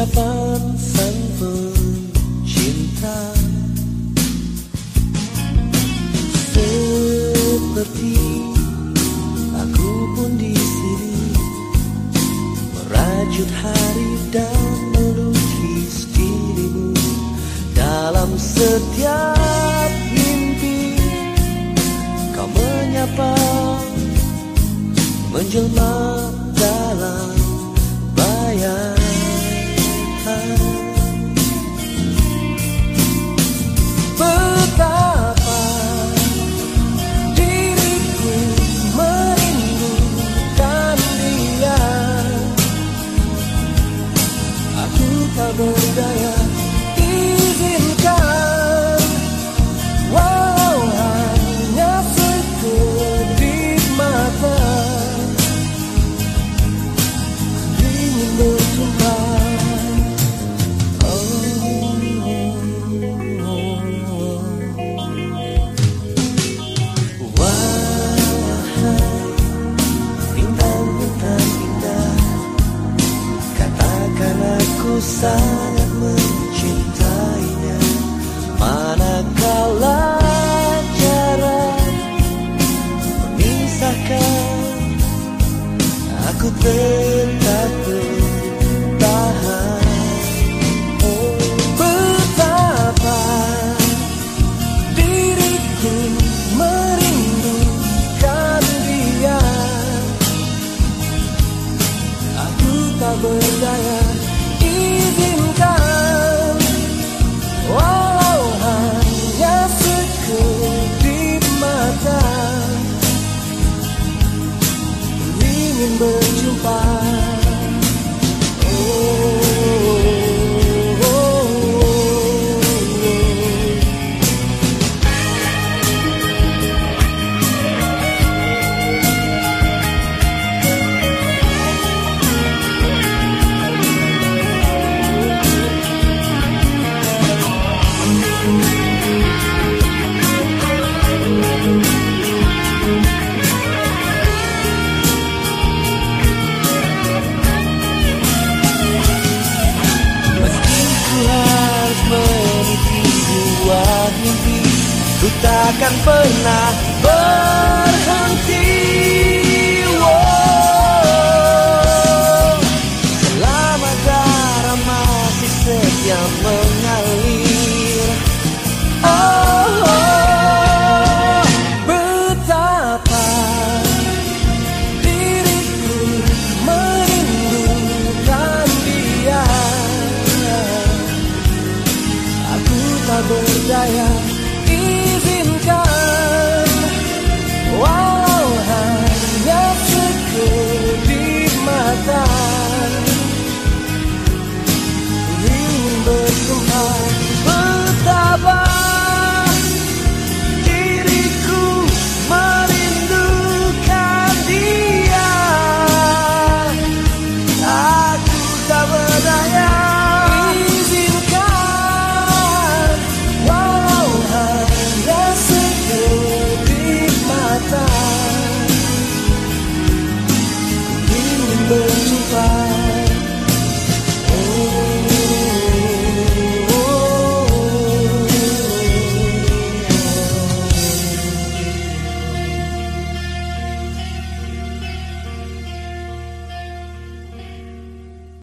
ucapan sang pencinta. Seperti aku pun di sini Merajut hari dan melukis dirimu Dalam setiap mimpi. Kau menyapa Menjelma Aku tetap bertahan Oh, betapa diriku merindukan dia Aku tak berdaya izinkan 就把 takkan pernah berhenti. Selamat Selama darah masih setia mengalir. fly.